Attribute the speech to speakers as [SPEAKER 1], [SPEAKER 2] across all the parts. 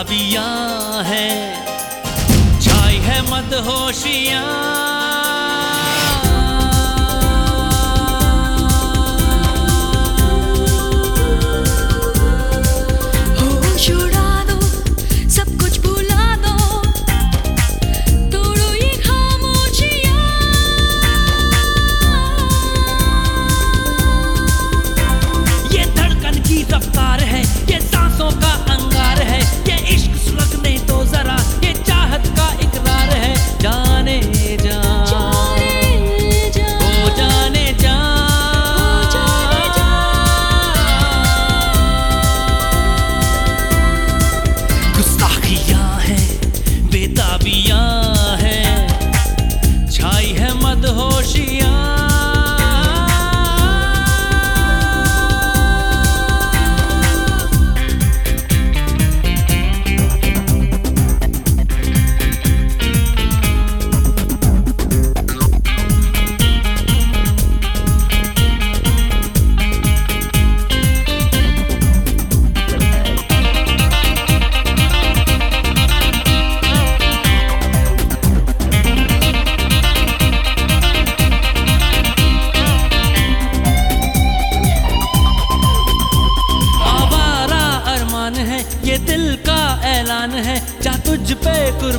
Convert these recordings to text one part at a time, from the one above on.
[SPEAKER 1] बेताबियाँ है। छाई है मदहोशियाँ। ऐलान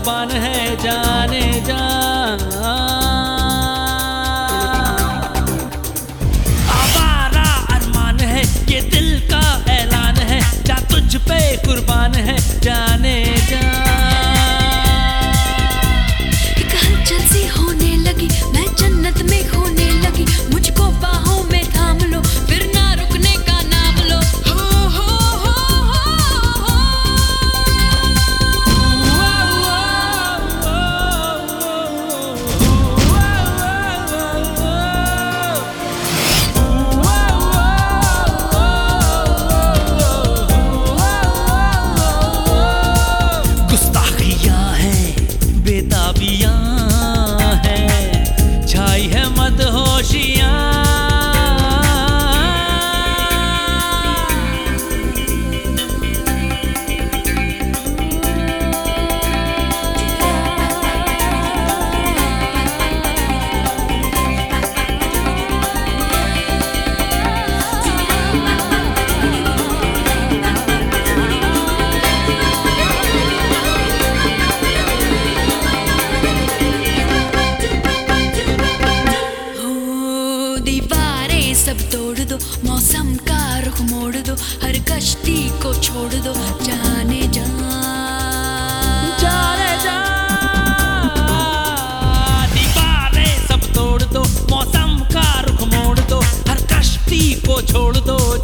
[SPEAKER 1] कुर्बान है जाने जा आवारा अरमान है, ये दिल का ऐलान है, जा तुझ पे कुर्बान है जाने। बेताबियाँ।
[SPEAKER 2] मौसम का रुख मोड़ दो, हर कश्ती को छोड़ दो, जाने जा।
[SPEAKER 1] जाने जा। दीवारें सब तोड़ दो, मौसम रुख मोड़ दो, हर कश्ती को छोड़ दो